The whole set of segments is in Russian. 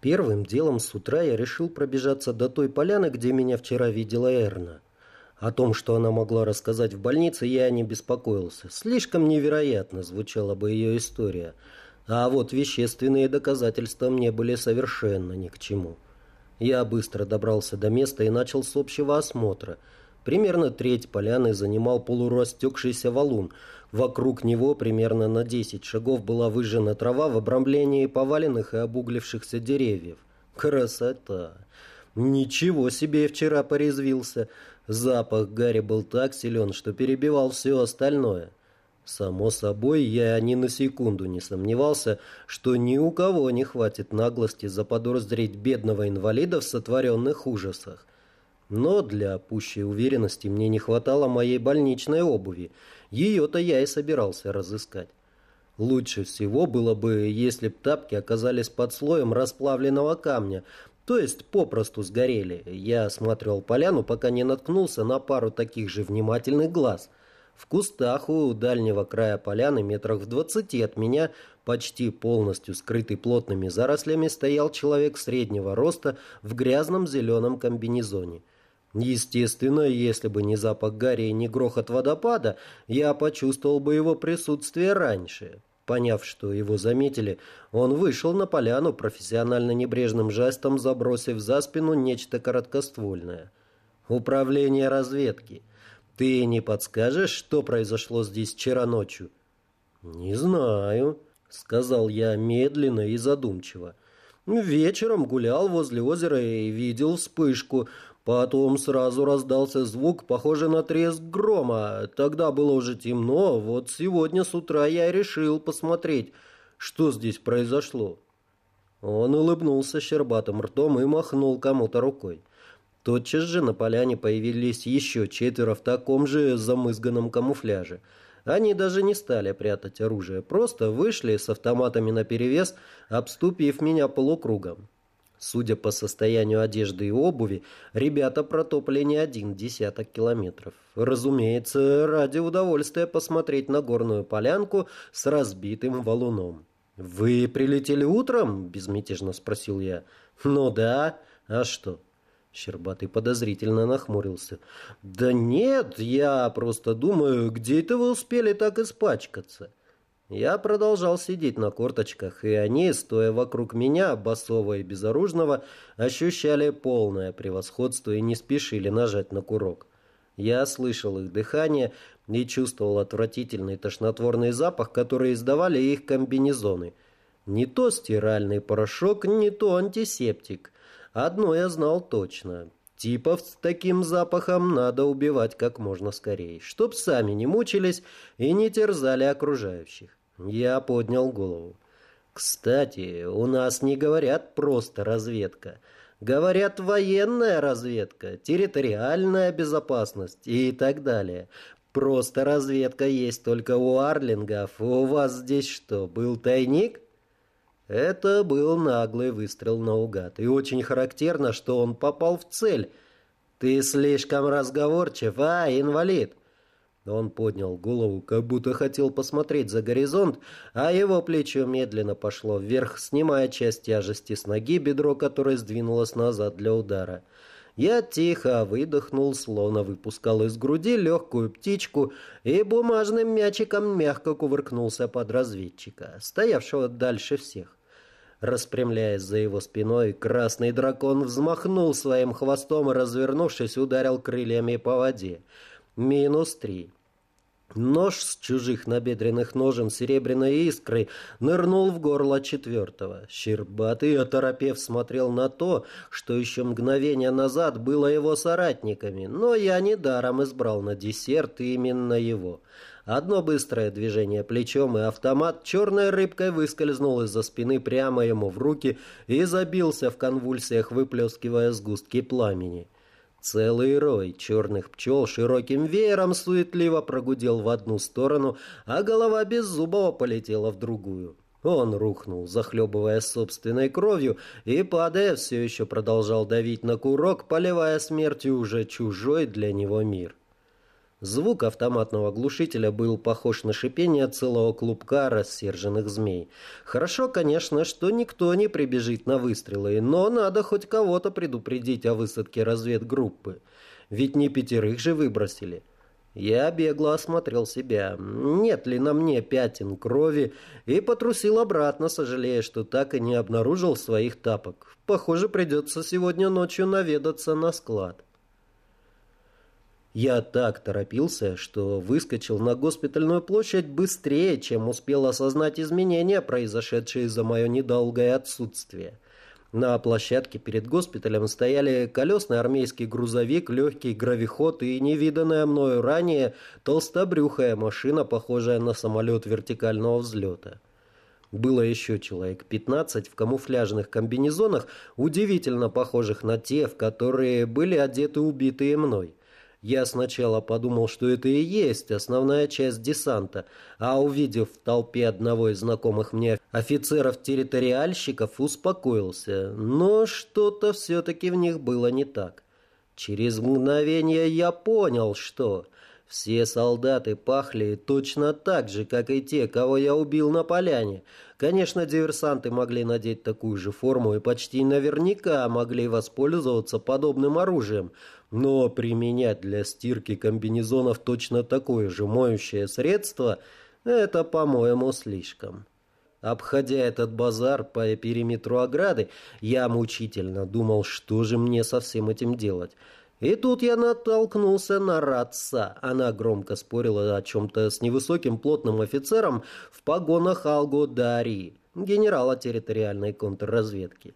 Первым делом с утра я решил пробежаться до той поляны, где меня вчера видела Эрна. О том, что она могла рассказать в больнице, я не беспокоился. Слишком невероятно звучала бы ее история. А вот вещественные доказательства мне были совершенно ни к чему. Я быстро добрался до места и начал с общего осмотра. Примерно треть поляны занимал полурастекшийся валун – Вокруг него примерно на 10 шагов была выжжена трава в обрамлении поваленных и обуглившихся деревьев. Красота! Ничего себе вчера порезвился. Запах гари был так силен, что перебивал все остальное. Само собой, я ни на секунду не сомневался, что ни у кого не хватит наглости заподозрить бедного инвалида в сотворенных ужасах. Но для пущей уверенности мне не хватало моей больничной обуви. Ее-то я и собирался разыскать. Лучше всего было бы, если б тапки оказались под слоем расплавленного камня, то есть попросту сгорели. Я осмотрел поляну, пока не наткнулся на пару таких же внимательных глаз. В кустах у дальнего края поляны, метрах в двадцати от меня, почти полностью скрытый плотными зарослями, стоял человек среднего роста в грязном зеленом комбинезоне. Естественно, если бы не запах гари и не грохот водопада, я почувствовал бы его присутствие раньше. Поняв, что его заметили, он вышел на поляну, профессионально небрежным жестом забросив за спину нечто короткоствольное. «Управление разведки. Ты не подскажешь, что произошло здесь вчера ночью?» «Не знаю», — сказал я медленно и задумчиво. «Вечером гулял возле озера и видел вспышку». Потом сразу раздался звук, похожий на треск грома. Тогда было уже темно, вот сегодня с утра я решил посмотреть, что здесь произошло. Он улыбнулся щербатым ртом и махнул кому-то рукой. Тотчас же на поляне появились еще четверо в таком же замызганном камуфляже. Они даже не стали прятать оружие, просто вышли с автоматами наперевес, обступив меня полукругом. Судя по состоянию одежды и обуви, ребята протопали не один десяток километров. Разумеется, ради удовольствия посмотреть на горную полянку с разбитым валуном. «Вы прилетели утром?» – безмятежно спросил я. «Ну да. А что?» Щербатый подозрительно нахмурился. «Да нет, я просто думаю, где это вы успели так испачкаться?» Я продолжал сидеть на корточках, и они, стоя вокруг меня, босого и безоружного, ощущали полное превосходство и не спешили нажать на курок. Я слышал их дыхание и чувствовал отвратительный тошнотворный запах, который издавали их комбинезоны. Не то стиральный порошок, не то антисептик. Одно я знал точно. Типов с таким запахом надо убивать как можно скорее, чтоб сами не мучились и не терзали окружающих. Я поднял голову. Кстати, у нас не говорят просто разведка. Говорят военная разведка, территориальная безопасность и так далее. Просто разведка есть только у Арлингов. У вас здесь что, был тайник? Это был наглый выстрел наугад. И очень характерно, что он попал в цель. Ты слишком разговорчив, а, инвалид? Он поднял голову, как будто хотел посмотреть за горизонт, а его плечо медленно пошло вверх, снимая часть тяжести с ноги, бедро которой сдвинулось назад для удара. Я тихо выдохнул, словно выпускал из груди легкую птичку, и бумажным мячиком мягко кувыркнулся под разведчика, стоявшего дальше всех. Распрямляясь за его спиной, красный дракон взмахнул своим хвостом и, развернувшись, ударил крыльями по воде. Минус три. Нож с чужих набедренных ножен серебряной искрой нырнул в горло четвертого. Щербатый, оторопев, смотрел на то, что еще мгновение назад было его соратниками, но я недаром избрал на десерт именно его. Одно быстрое движение плечом, и автомат черной рыбкой выскользнул из-за спины прямо ему в руки и забился в конвульсиях, выплескивая сгустки пламени. Целый рой черных пчел широким веером суетливо прогудел в одну сторону, а голова Беззубого полетела в другую. Он рухнул, захлебывая собственной кровью, и, падая, все еще продолжал давить на курок, поливая смертью уже чужой для него мир. Звук автоматного глушителя был похож на шипение целого клубка рассерженных змей. Хорошо, конечно, что никто не прибежит на выстрелы, но надо хоть кого-то предупредить о высадке разведгруппы. Ведь не пятерых же выбросили. Я бегло осмотрел себя, нет ли на мне пятен крови, и потрусил обратно, сожалея, что так и не обнаружил своих тапок. Похоже, придется сегодня ночью наведаться на склад. Я так торопился, что выскочил на госпитальную площадь быстрее, чем успел осознать изменения, произошедшие за мое недолгое отсутствие. На площадке перед госпиталем стояли колесный армейский грузовик, легкий гравиход и невиданная мною ранее толстобрюхая машина, похожая на самолет вертикального взлета. Было еще человек 15 в камуфляжных комбинезонах, удивительно похожих на те, в которые были одеты убитые мной. Я сначала подумал, что это и есть основная часть десанта, а увидев в толпе одного из знакомых мне офицеров-территориальщиков, успокоился. Но что-то все-таки в них было не так. Через мгновение я понял, что... Все солдаты пахли точно так же, как и те, кого я убил на поляне. Конечно, диверсанты могли надеть такую же форму и почти наверняка могли воспользоваться подобным оружием, но применять для стирки комбинезонов точно такое же моющее средство – это, по-моему, слишком. Обходя этот базар по периметру ограды, я мучительно думал, что же мне со всем этим делать. И тут я натолкнулся на Ратса. Она громко спорила о чем-то с невысоким плотным офицером в погонах Алго-Дари, генерала территориальной контрразведки.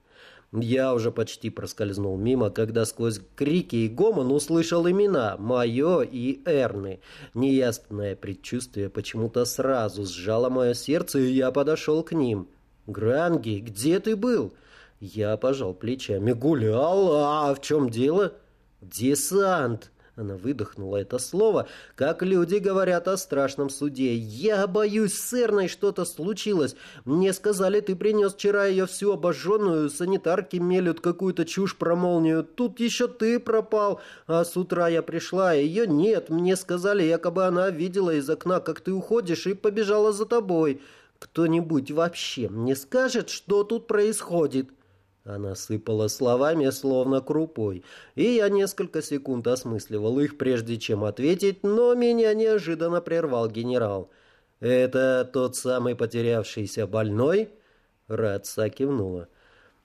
Я уже почти проскользнул мимо, когда сквозь крики и гомон услышал имена «Мое» и «Эрны». Неясное предчувствие почему-то сразу сжало мое сердце, и я подошел к ним. «Гранги, где ты был?» Я пожал плечами. «Гулял, а в чем дело?» «Десант!» Она выдохнула это слово, как люди говорят о страшном суде. «Я боюсь, с Эрной что-то случилось. Мне сказали, ты принес вчера ее всю обожженную, санитарки мелют какую-то чушь про молнию. Тут еще ты пропал, а с утра я пришла, а ее нет. Мне сказали, якобы она видела из окна, как ты уходишь, и побежала за тобой. Кто-нибудь вообще мне скажет, что тут происходит?» Она сыпала словами, словно крупой, и я несколько секунд осмысливал их, прежде чем ответить, но меня неожиданно прервал генерал. «Это тот самый потерявшийся больной?» Радса кивнула.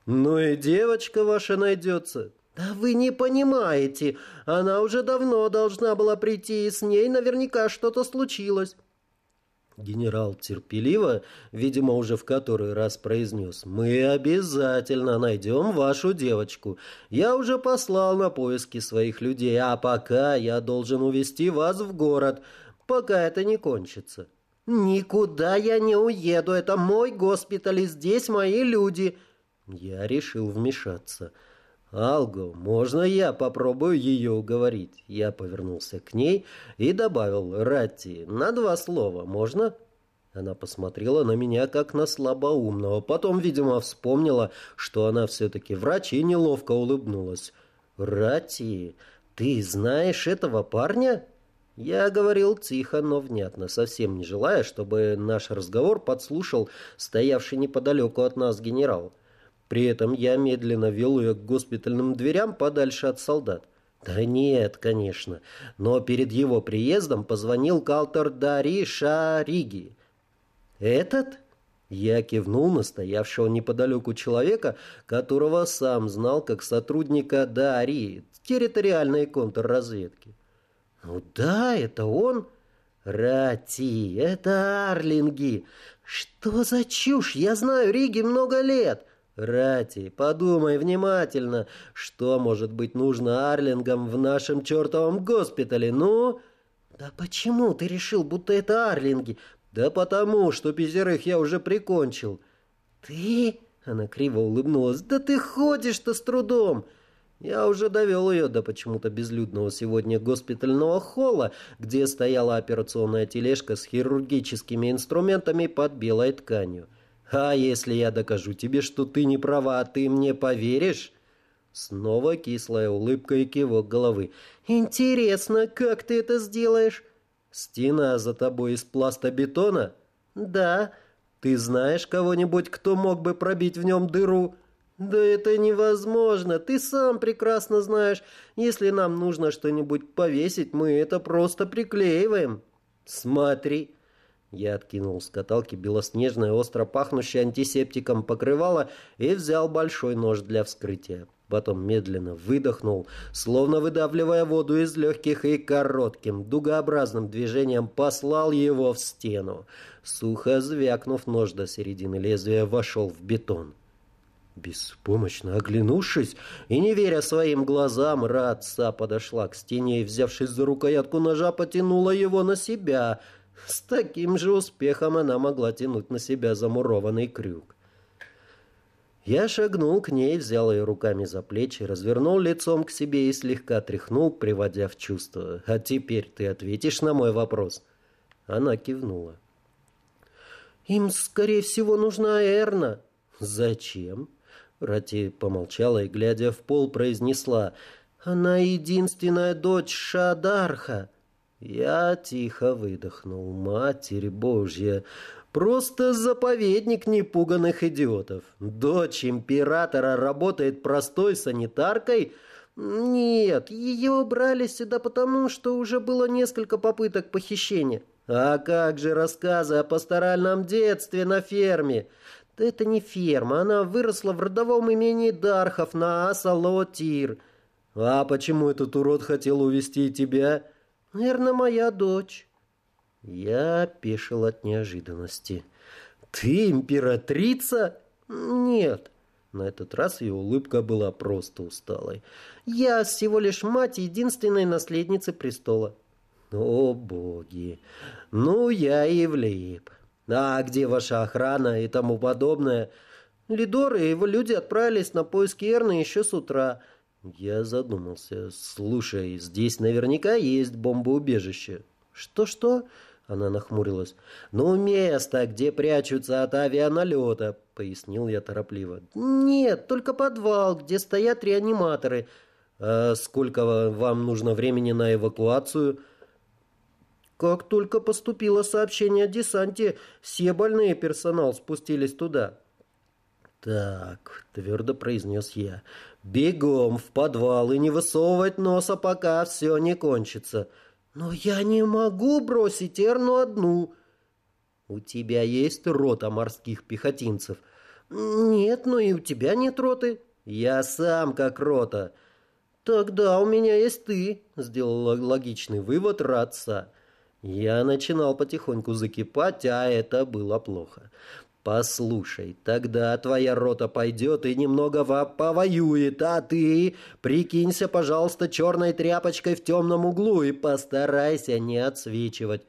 «Ну и девочка ваша найдется». «Да вы не понимаете, она уже давно должна была прийти, и с ней наверняка что-то случилось». Генерал терпеливо, видимо, уже в который раз произнес. «Мы обязательно найдем вашу девочку. Я уже послал на поиски своих людей, а пока я должен увезти вас в город, пока это не кончится». «Никуда я не уеду. Это мой госпиталь, и здесь мои люди». Я решил вмешаться. «Алго, можно я попробую ее уговорить?» Я повернулся к ней и добавил «Ратти, на два слова, можно?» Она посмотрела на меня, как на слабоумного. Потом, видимо, вспомнила, что она все-таки врач, и неловко улыбнулась. «Ратти, ты знаешь этого парня?» Я говорил тихо, но внятно, совсем не желая, чтобы наш разговор подслушал стоявший неподалеку от нас генерал. При этом я медленно вел ее к госпитальным дверям подальше от солдат. Да нет, конечно. Но перед его приездом позвонил Калтер Дари Шариги. «Этот?» Я кивнул на стоявшего неподалеку человека, которого сам знал как сотрудника Дари, территориальной контрразведки. «Ну да, это он!» «Рати, это Арлинги! Что за чушь? Я знаю Риги много лет!» «Рати, подумай внимательно, что может быть нужно Арлингам в нашем чертовом госпитале, ну?» «Да почему ты решил, будто это Арлинги? «Да потому, что пятерых я уже прикончил». «Ты?» — она криво улыбнулась. «Да ты ходишь-то с трудом!» Я уже довел ее до почему-то безлюдного сегодня госпитального холла, где стояла операционная тележка с хирургическими инструментами под белой тканью. «А если я докажу тебе, что ты не права, ты мне поверишь?» Снова кислая улыбка и кивок головы. «Интересно, как ты это сделаешь?» «Стена за тобой из пластобетона?» «Да». «Ты знаешь кого-нибудь, кто мог бы пробить в нем дыру?» «Да это невозможно. Ты сам прекрасно знаешь. Если нам нужно что-нибудь повесить, мы это просто приклеиваем». «Смотри». Я откинул с каталки белоснежное, остро пахнущее антисептиком покрывало и взял большой нож для вскрытия. Потом медленно выдохнул, словно выдавливая воду из легких и коротким, дугообразным движением послал его в стену. Сухо звякнув, нож до середины лезвия вошел в бетон. Беспомощно оглянувшись и не веря своим глазам, Радса подошла к стене и, взявшись за рукоятку ножа, потянула его на себя. С таким же успехом она могла тянуть на себя замурованный крюк. Я шагнул к ней, взял ее руками за плечи, развернул лицом к себе и слегка тряхнул, приводя в чувство. «А теперь ты ответишь на мой вопрос?» Она кивнула. «Им, скорее всего, нужна Эрна». «Зачем?» Рати помолчала и, глядя в пол, произнесла. «Она единственная дочь Шадарха». Я тихо выдохнул. «Матерь Божья!» Просто заповедник непуганных идиотов. Дочь императора работает простой санитаркой? Нет, ее убрали сюда потому, что уже было несколько попыток похищения. А как же рассказы о пасторальном детстве на ферме? Это не ферма, она выросла в родовом имении Дархов на Асалотир. А почему этот урод хотел увести тебя? Наверное, моя дочь. Я опешил от неожиданности. «Ты императрица?» «Нет». На этот раз ее улыбка была просто усталой. «Я всего лишь мать единственной наследницы престола». «О, боги! Ну, я и влип. А где ваша охрана и тому подобное?» Лидор и его люди отправились на поиски Эрны еще с утра. Я задумался. «Слушай, здесь наверняка есть бомбоубежище». «Что-что?» Она нахмурилась. «Ну, место, где прячутся от авианалета», — пояснил я торопливо. «Нет, только подвал, где стоят реаниматоры». «А сколько вам нужно времени на эвакуацию?» «Как только поступило сообщение о десанте, все больные персонал спустились туда». «Так», — твердо произнес я, — «бегом в подвал и не высовывать носа, пока все не кончится». «Но я не могу бросить Эрну одну». «У тебя есть рота морских пехотинцев?» «Нет, но и у тебя нет роты». «Я сам как рота». «Тогда у меня есть ты», — сделал логичный вывод Радса. Я начинал потихоньку закипать, а это было плохо. «Послушай, тогда твоя рота пойдет и немного повоюет, а ты прикинься, пожалуйста, черной тряпочкой в темном углу и постарайся не отсвечивать».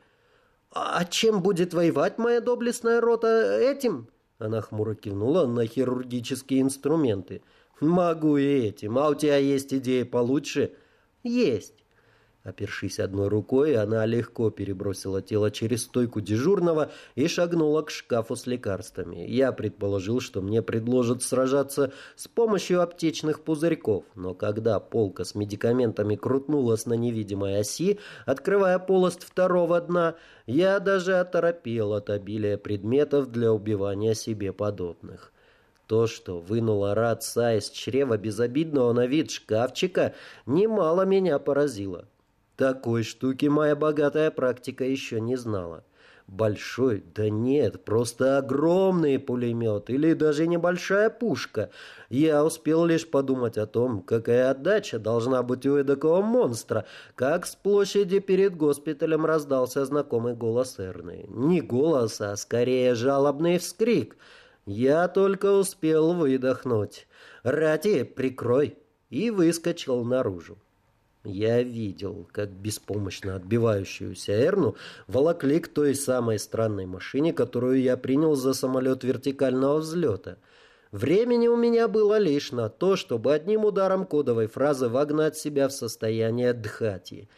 «А чем будет воевать моя доблестная рота этим?» Она хмуро кивнула на хирургические инструменты. «Могу и этим. А у тебя есть идеи получше?» «Есть. Опершись одной рукой, она легко перебросила тело через стойку дежурного и шагнула к шкафу с лекарствами. Я предположил, что мне предложат сражаться с помощью аптечных пузырьков, но когда полка с медикаментами крутнулась на невидимой оси, открывая полость второго дна, я даже оторопел от обилия предметов для убивания себе подобных. То, что вынула Радса из чрева безобидного на вид шкафчика, немало меня поразило. Такой штуки моя богатая практика еще не знала. Большой? Да нет, просто огромный пулемет или даже небольшая пушка. Я успел лишь подумать о том, какая отдача должна быть у эдакого монстра, как с площади перед госпиталем раздался знакомый голос Эрны. Не голос, а скорее жалобный вскрик. Я только успел выдохнуть. «Рати, прикрой!» и выскочил наружу. Я видел, как беспомощно отбивающуюся Эрну волокли к той самой странной машине, которую я принял за самолет вертикального взлета. Времени у меня было лишь на то, чтобы одним ударом кодовой фразы вогнать себя в состояние дхати.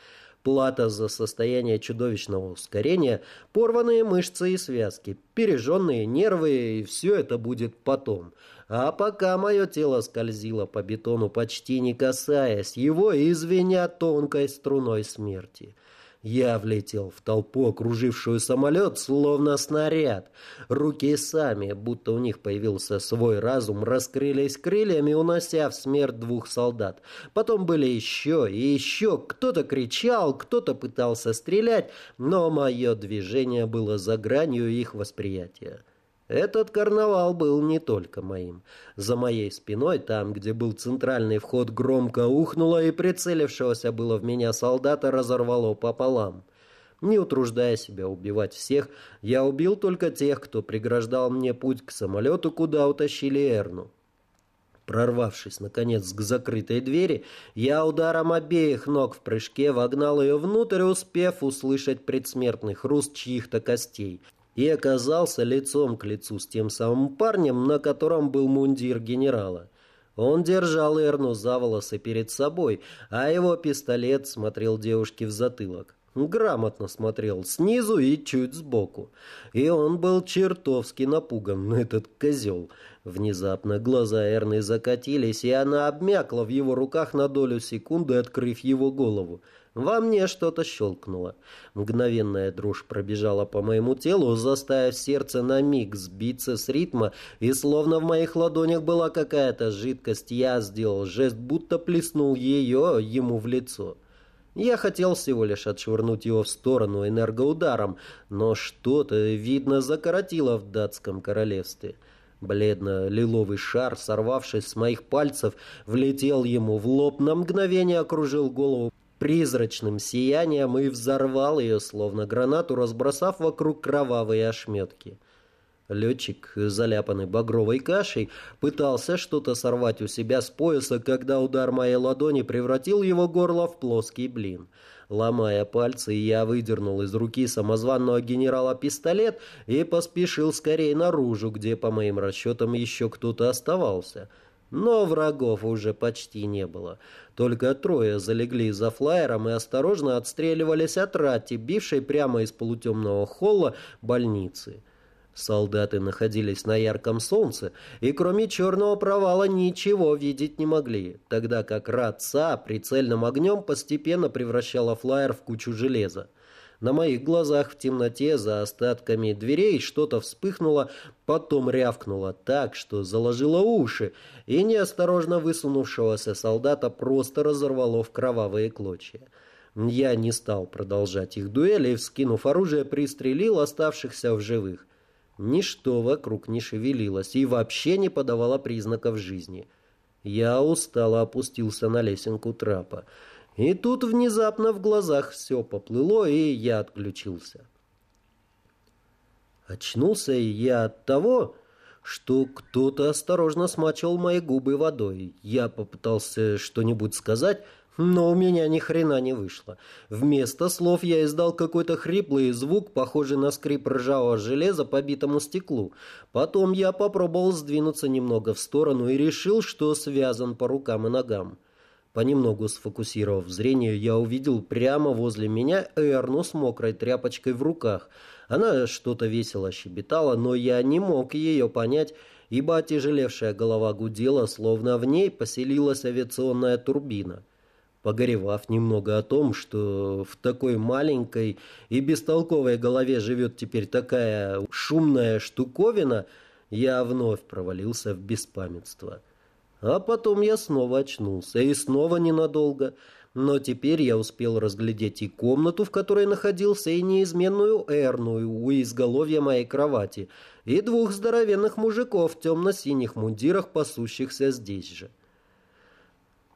Плата за состояние чудовищного ускорения, порванные мышцы и связки, пережженные нервы, и все это будет потом. А пока мое тело скользило по бетону, почти не касаясь его, извиня тонкой струной смерти. Я влетел в толпу, окружившую самолет, словно снаряд. Руки сами, будто у них появился свой разум, раскрылись крыльями, унося в смерть двух солдат. Потом были еще и еще. Кто-то кричал, кто-то пытался стрелять, но мое движение было за гранью их восприятия. Этот карнавал был не только моим. За моей спиной, там, где был центральный вход, громко ухнуло, и прицелившегося было в меня солдата разорвало пополам. Не утруждая себя убивать всех, я убил только тех, кто преграждал мне путь к самолету, куда утащили Эрну. Прорвавшись, наконец, к закрытой двери, я ударом обеих ног в прыжке вогнал ее внутрь, успев услышать предсмертный хруст чьих-то костей — и оказался лицом к лицу с тем самым парнем, на котором был мундир генерала. Он держал Эрну за волосы перед собой, а его пистолет смотрел девушке в затылок. Грамотно смотрел снизу и чуть сбоку. И он был чертовски напуган, этот козел. Внезапно глаза Эрны закатились, и она обмякла в его руках на долю секунды, открыв его голову. Во мне что-то щелкнуло. Мгновенная дрожь пробежала по моему телу, заставив сердце на миг сбиться с ритма, и словно в моих ладонях была какая-то жидкость, я сделал жест, будто плеснул ее ему в лицо. Я хотел всего лишь отшвырнуть его в сторону энергоударом, но что-то, видно, закоротило в датском королевстве. Бледно-лиловый шар, сорвавшись с моих пальцев, влетел ему в лоб, на мгновение окружил голову призрачным сиянием и взорвал ее, словно гранату, разбросав вокруг кровавые ошметки. Летчик, заляпанный багровой кашей, пытался что-то сорвать у себя с пояса, когда удар моей ладони превратил его горло в плоский блин. Ломая пальцы, я выдернул из руки самозванного генерала пистолет и поспешил скорее наружу, где, по моим расчетам, еще кто-то оставался — но врагов уже почти не было. Только трое залегли за флайером и осторожно отстреливались от рати, бившей прямо из полутемного холла больницы. Солдаты находились на ярком солнце и кроме черного провала ничего видеть не могли, тогда как ратца прицельным огнем постепенно превращала флайер в кучу железа. На моих глазах в темноте за остатками дверей что-то вспыхнуло, потом рявкнуло так, что заложило уши, и неосторожно высунувшегося солдата просто разорвало в кровавые клочья. Я не стал продолжать их дуэли вскинув оружие, пристрелил оставшихся в живых. Ничто вокруг не шевелилось и вообще не подавало признаков жизни. Я устало опустился на лесенку трапа. И тут внезапно в глазах все поплыло, и я отключился. Очнулся я от того, что кто-то осторожно смачивал мои губы водой. Я попытался что-нибудь сказать, но у меня ни хрена не вышло. Вместо слов я издал какой-то хриплый звук, похожий на скрип ржавого железа по битому стеклу. Потом я попробовал сдвинуться немного в сторону и решил, что связан по рукам и ногам. Понемногу сфокусировав зрение, я увидел прямо возле меня Эрну с мокрой тряпочкой в руках. Она что-то весело щебетала, но я не мог ее понять, ибо отяжелевшая голова гудела, словно в ней поселилась авиационная турбина. Погоревав немного о том, что в такой маленькой и бестолковой голове живет теперь такая шумная штуковина, я вновь провалился в беспамятство. А потом я снова очнулся, и снова ненадолго. Но теперь я успел разглядеть и комнату, в которой находился, и неизменную эрну у изголовья моей кровати, и двух здоровенных мужиков в темно-синих мундирах, пасущихся здесь же.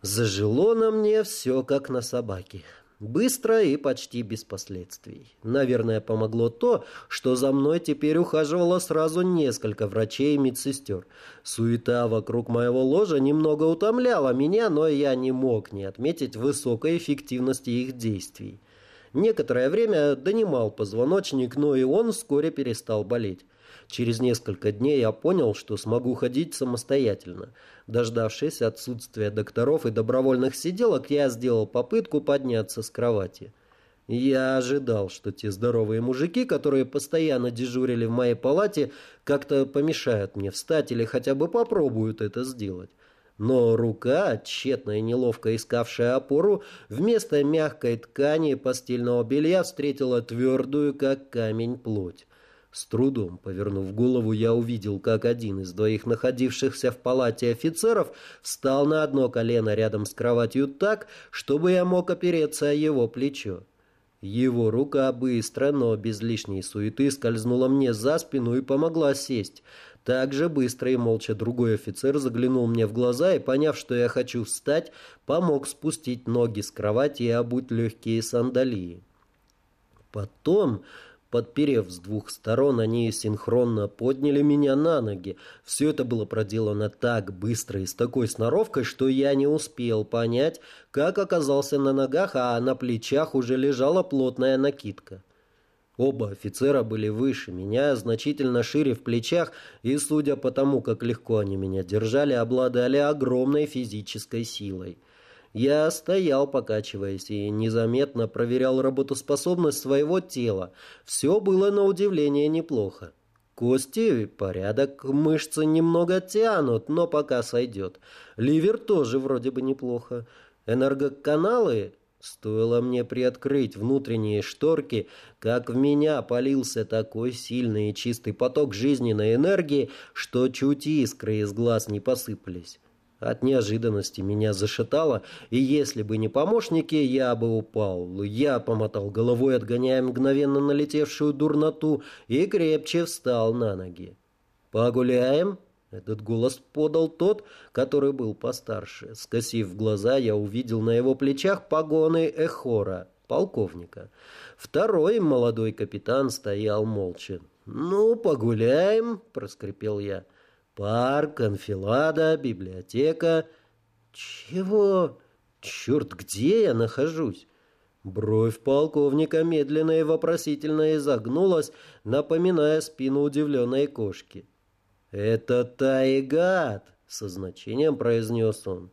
Зажило на мне все, как на собаке. Быстро и почти без последствий. Наверное, помогло то, что за мной теперь ухаживало сразу несколько врачей и медсестер. Суета вокруг моего ложа немного утомляла меня, но я не мог не отметить высокой эффективности их действий. Некоторое время донимал позвоночник, но и он вскоре перестал болеть. Через несколько дней я понял, что смогу ходить самостоятельно. Дождавшись отсутствия докторов и добровольных сиделок, я сделал попытку подняться с кровати. Я ожидал, что те здоровые мужики, которые постоянно дежурили в моей палате, как-то помешают мне встать или хотя бы попробуют это сделать. Но рука, тщетно и неловко искавшая опору, вместо мягкой ткани постельного белья встретила твердую, как камень, плоть. С трудом повернув голову, я увидел, как один из двоих находившихся в палате офицеров встал на одно колено рядом с кроватью так, чтобы я мог опереться о его плечо. Его рука быстро, но без лишней суеты скользнула мне за спину и помогла сесть. Так же быстро и молча другой офицер заглянул мне в глаза и, поняв, что я хочу встать, помог спустить ноги с кровати и обуть легкие сандалии. Потом Подперев с двух сторон, они синхронно подняли меня на ноги. Все это было проделано так быстро и с такой сноровкой, что я не успел понять, как оказался на ногах, а на плечах уже лежала плотная накидка. Оба офицера были выше меня, значительно шире в плечах, и, судя по тому, как легко они меня держали, обладали огромной физической силой. Я стоял, покачиваясь, и незаметно проверял работоспособность своего тела. Все было на удивление неплохо. Кости – порядок, мышцы немного тянут, но пока сойдет. Ливер тоже вроде бы неплохо. Энергоканалы Стоило мне приоткрыть внутренние шторки, как в меня полился такой сильный и чистый поток жизненной энергии, что чуть искры из глаз не посыпались. От неожиданности меня зашатало, и если бы не помощники, я бы упал. Я помотал головой, отгоняя мгновенно налетевшую дурноту, и крепче встал на ноги. «Погуляем?» Этот голос подал тот, который был постарше. Скосив глаза, я увидел на его плечах погоны эхора, полковника. Второй молодой капитан стоял молча. «Ну, погуляем», — проскрипел я. Парк, анфилада, библиотека. Чего? Черт, где я нахожусь? Бровь полковника медленно и вопросительно изогнулась, напоминая спину удивленной кошки. «Это Тайгат!» — со значением произнес он.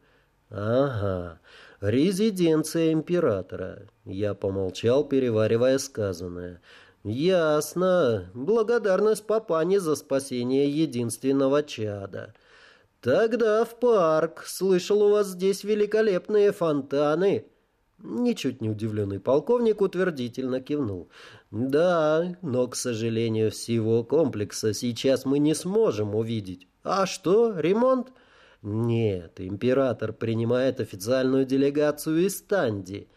«Ага, резиденция императора». Я помолчал, переваривая сказанное. «Ясно. Благодарность папане за спасение единственного чада. Тогда в парк. Слышал, у вас здесь великолепные фонтаны». Ничуть не удивленный полковник утвердительно кивнул. «Да, но, к сожалению, всего комплекса сейчас мы не сможем увидеть. А что, ремонт?» «Нет, император принимает официальную делегацию из Танди.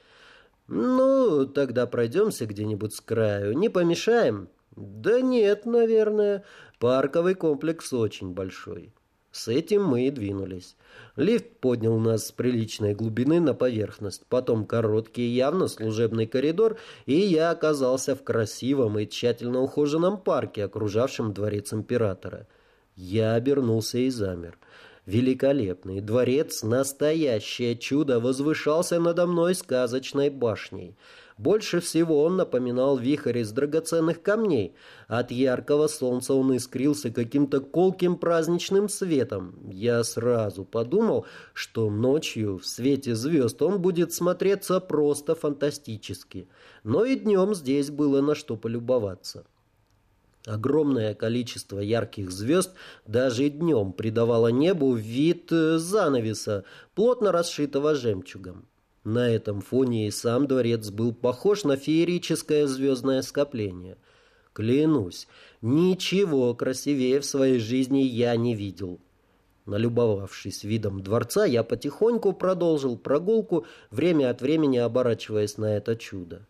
«Ну, тогда пройдемся где-нибудь с краю. Не помешаем?» «Да нет, наверное. Парковый комплекс очень большой». С этим мы и двинулись. Лифт поднял нас с приличной глубины на поверхность, потом короткий, явно служебный коридор, и я оказался в красивом и тщательно ухоженном парке, окружавшем дворец императора. Я обернулся и замер. Великолепный дворец, настоящее чудо, возвышался надо мной сказочной башней. Больше всего он напоминал вихрь из драгоценных камней. От яркого солнца он искрился каким-то колким праздничным светом. Я сразу подумал, что ночью в свете звезд он будет смотреться просто фантастически. Но и днем здесь было на что полюбоваться. Огромное количество ярких звезд даже днем придавало небу вид э, занавеса, плотно расшитого жемчугом. На этом фоне и сам дворец был похож на феерическое звездное скопление. Клянусь, ничего красивее в своей жизни я не видел. Налюбовавшись видом дворца, я потихоньку продолжил прогулку, время от времени оборачиваясь на это чудо.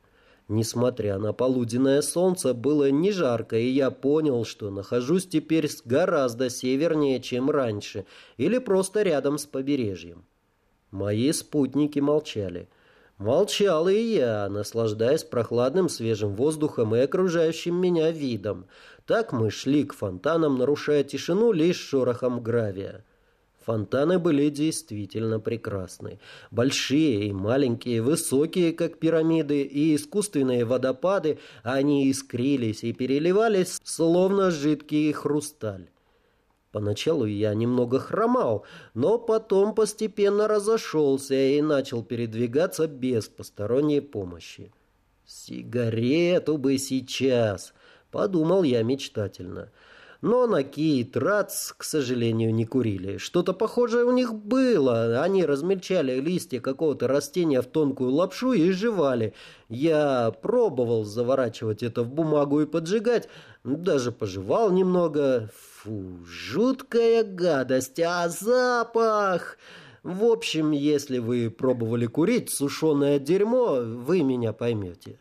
Несмотря на полуденное солнце, было не жарко, и я понял, что нахожусь теперь гораздо севернее, чем раньше, или просто рядом с побережьем. Мои спутники молчали. Молчал и я, наслаждаясь прохладным свежим воздухом и окружающим меня видом. Так мы шли к фонтанам, нарушая тишину лишь шорохом гравия. Фонтаны были действительно прекрасны. Большие и маленькие, высокие, как пирамиды, и искусственные водопады, они искрились и переливались, словно жидкий хрусталь. Поначалу я немного хромал, но потом постепенно разошелся и начал передвигаться без посторонней помощи. «Сигарету бы сейчас», — подумал я мечтательно. Но Наки и Трац, к сожалению, не курили. Что-то похожее у них было. Они размельчали листья какого-то растения в тонкую лапшу и жевали. Я пробовал заворачивать это в бумагу и поджигать. Даже пожевал немного. Фу, жуткая гадость, а запах... В общем, если вы пробовали курить сушеное дерьмо, вы меня поймете.